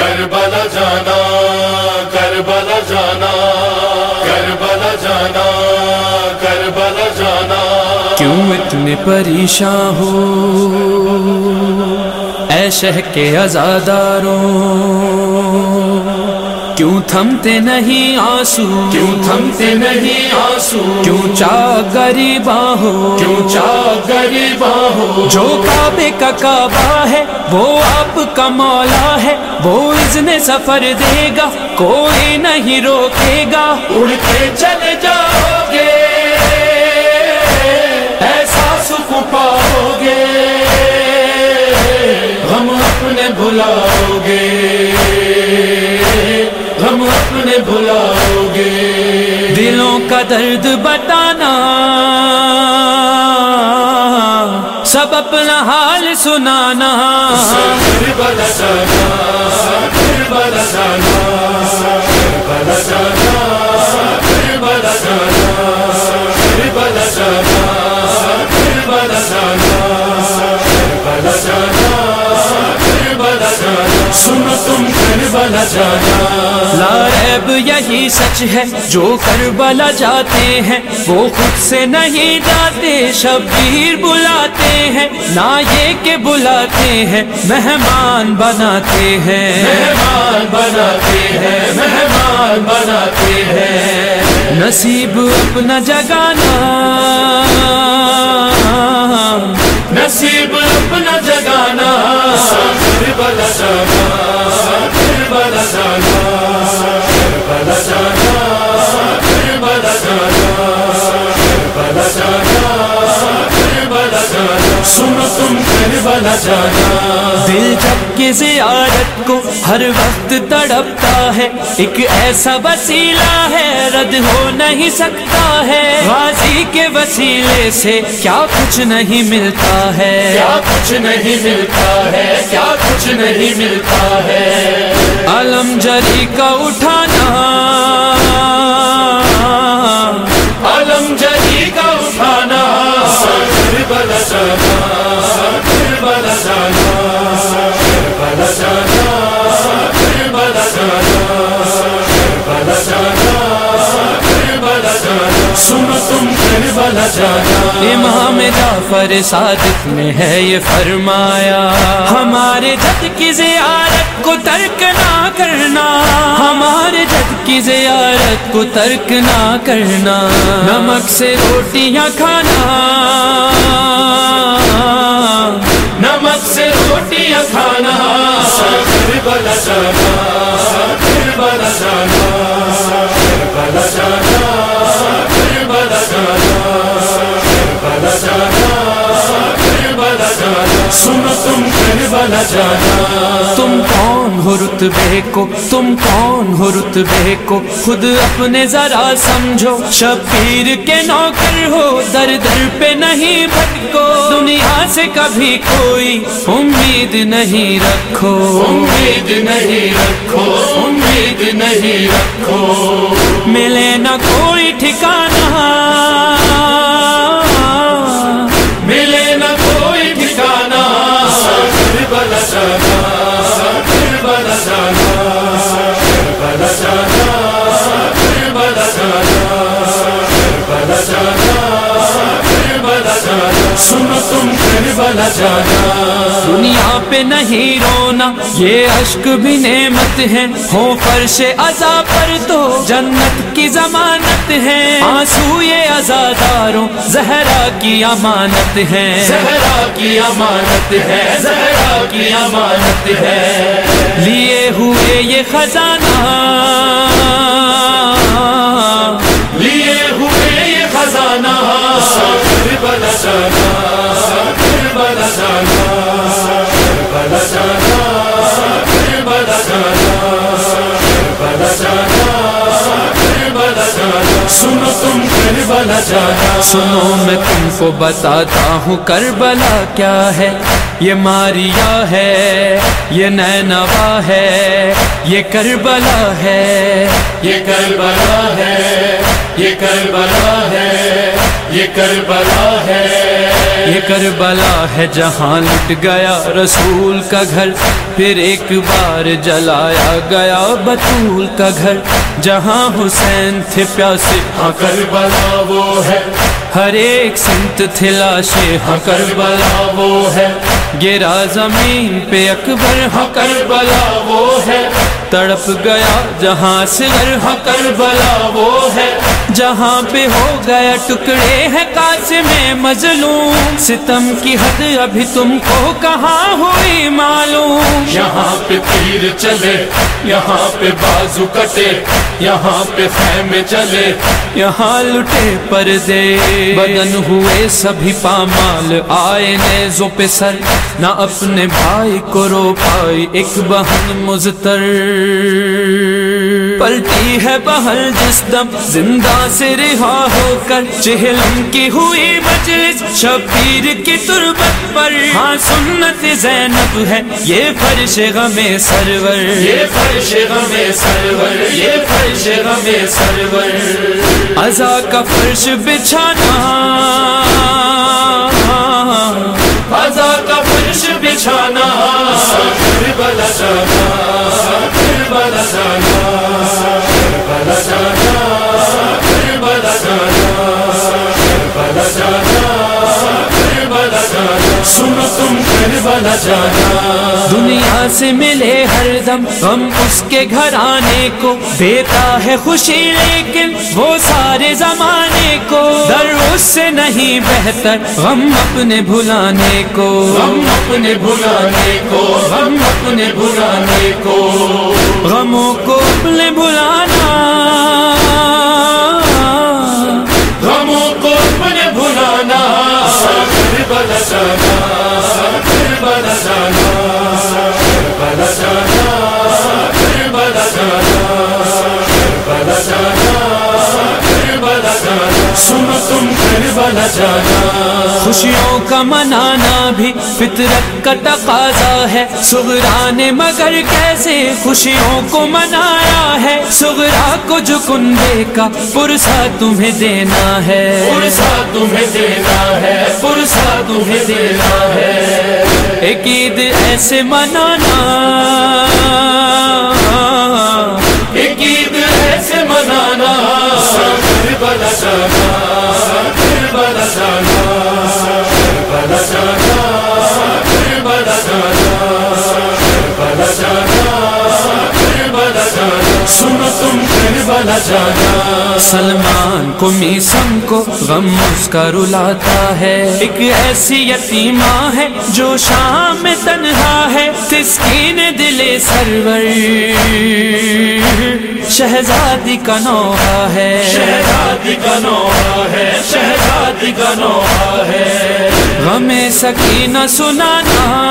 کربلا جانا کربلا جانا کربلا جانا کربلا جانا۔ کیوں اتنے پریشان ہو؟ اے شہ کے ازاداروں کیوں تھمتے نہیں آنسو؟ کیوں تھمتے نہیں آنسو؟ کیوں چاہ غریبا ہو؟ کیوں چاہ غریبا ہو؟ جو کعبے کا کعبہ ہے وہ آپ کا مولا ہے۔ وہ اذن سفر دے گا کوئی نہیں روکے گا۔ اڑ کے چلے جاؤ درد بتانا سب اپنا حال سنانا۔ کربلا تم کربلا جانا۔ لارب یہی سچ ہے جو کربلا جاتے ہیں وہ خود سے نہیں جاتے شبیر بلاتے ہیں۔ نہ یہ کہ بلاتے ہیں مہمان بناتے ہیں۔ مہمان بناتے ہیں مہمان بناتے ہیں۔ نصیب اپنا جگانا۔ نصیب اپنا جگانا۔ کربلا جانا۔ برسانا سنو تم کربلا جانا۔ دل جب کی زیارت کو ہر وقت تڑپتا ہے۔ ایک ایسا وسیلہ ہے رد ہو نہیں سکتا ہے۔ غازی کے وسیلے سے کیا کچھ نہیں ملتا ہے۔ کیا کچھ نہیں ملتا ہے کیا کچھ نہیں ملتا ہے۔ علم جری کا اٹھانا کربلا جانا۔ امام جعفر صادق میں ہے، یہ فرمایا۔ ہمارے جد کی زیارت کو ترک نہ کرنا۔ ہمارے جد کی زیارت کو ترک نہ کرنا۔ نمک سے روٹیاں کھانا۔ نمک سے روٹیاں کھانا۔ جانا۔ جانا۔ سنو تم جانا۔ تم کون ہو رتبے کو؟ تم کون ہو رتبے کو؟ خود اپنے ذرا سمجھو۔ شبیر کے نوکر ہو در در پہ نہیں بھٹکو۔ دنیا سے کبھی کوئی امید نہیں رکھو۔ امید نہیں رکھو امید نہیں رکھو۔ ملے نہ کوئی ٹھکانا کربلا جانا۔ دنیا پہ نہیں رونا یہ اشک بھی نعمت ہے۔ ہو فرش ازا پر تو جنت کی ضمانت ہے۔ آنسو یہ ازاداروں زہرا کی امانت ہے۔ زہرا کی امانت ہے زہرا کی امانت ہے۔ لیے ہوئے یہ خزانہ۔ سنو میں تم کو بتاتا ہوں کربلا کیا ہے؟ یہ ماریا ہے یہ نینوا ہے یہ کربلا ہے۔ یہ کربلا ہے یہ کربلا ہے یہ کربلا ہے۔ یہ کربلا ہے جہاں لٹ گیا رسول کا گھر، پھر ایک بار جلایا گیا بطول کا گھر۔ جہاں حسین تھے پیاسے ہاں کربلا وہ ہے۔ ہر ایک سنت تھے لاشے ہاں کربلا وہ ہے۔ گرا زمین پہ اکبر ہاں کربلا وہ ہے۔ تڑپ گیا جہاں سے ہاں کربلا وہ ہے۔ جہاں پہ ہو گیا ٹکڑے ہے کاش میں مظلوم۔ ستم کی حد ابھی تم کو کہاں ہوئی معلوم؟ یہاں پہ تیر چلے یہاں پہ بازو کٹے یہاں پہ خیمے چلے۔ یہاں لٹے پردے۔ بدن ہوئے سبھی پامال آئے نیزوں پہ سر۔ نہ اپنے بھائی کو رو پائی ایک بہن مزتر پلٹی ہے بہل جس دم زندہ سے رہا ہو کر چہلم کی ہوئی مجلس شبیر کی تربت پر۔ ہاں سنت زینب ہے یہ فرش غم سرور۔ یہ فرش غم سرور یہ فرش غم سرور۔ ازا کا فرش بچھانا۔ فضا کا فرش بچھانا۔ کربلا جانا کربلا جانا کربلا جانا۔ دنیا سے ملے ہر دم غم اس کے گھر آنے کو۔ دیتا ہے خوشی لیکن وہ سارے زمانے کو۔ در اس سے نہیں بہتر غم اپنے بھلانے کو۔ ہم اپنے بھلانے کو۔ ہم اپنے بھلانے کو۔ غموں کو اپنے بھلانا جانا۔ خوشیوں کا منانا بھی فطرت کا تقاضا ہے۔ سغرا نے مگر کیسے خوشیوں کو منایا ہے؟ سغرا کو جو کنبے کا پرسا تمہیں دینا ہے۔ پرسا تمہیں دینا ہے پرسا تمہیں دینا ہے۔ ایک عید ایسے منانا۔ سنو تم کربلا جانا۔ سلمان کو میسم کو غم اس کا رلاتا ہے۔ ایک ایسی یتیمہ ہے جو شام میں تنہا ہے۔ تسکین دل سرور۔ شہزادی کا نوحہ ہے۔ شہزادی کا نوحہ ہے۔ شہزادی کا نوحہ ہے۔ غم سکینہ سنانا۔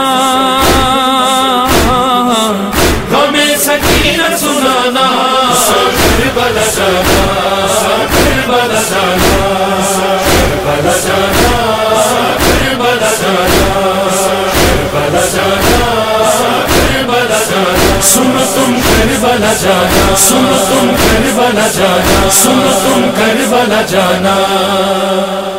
کربلا جانا کربلا جانا جانا کربلا جانا جانا جانا سنو تم کربلا جانا، سنو تم کربلا جانا تم جانا۔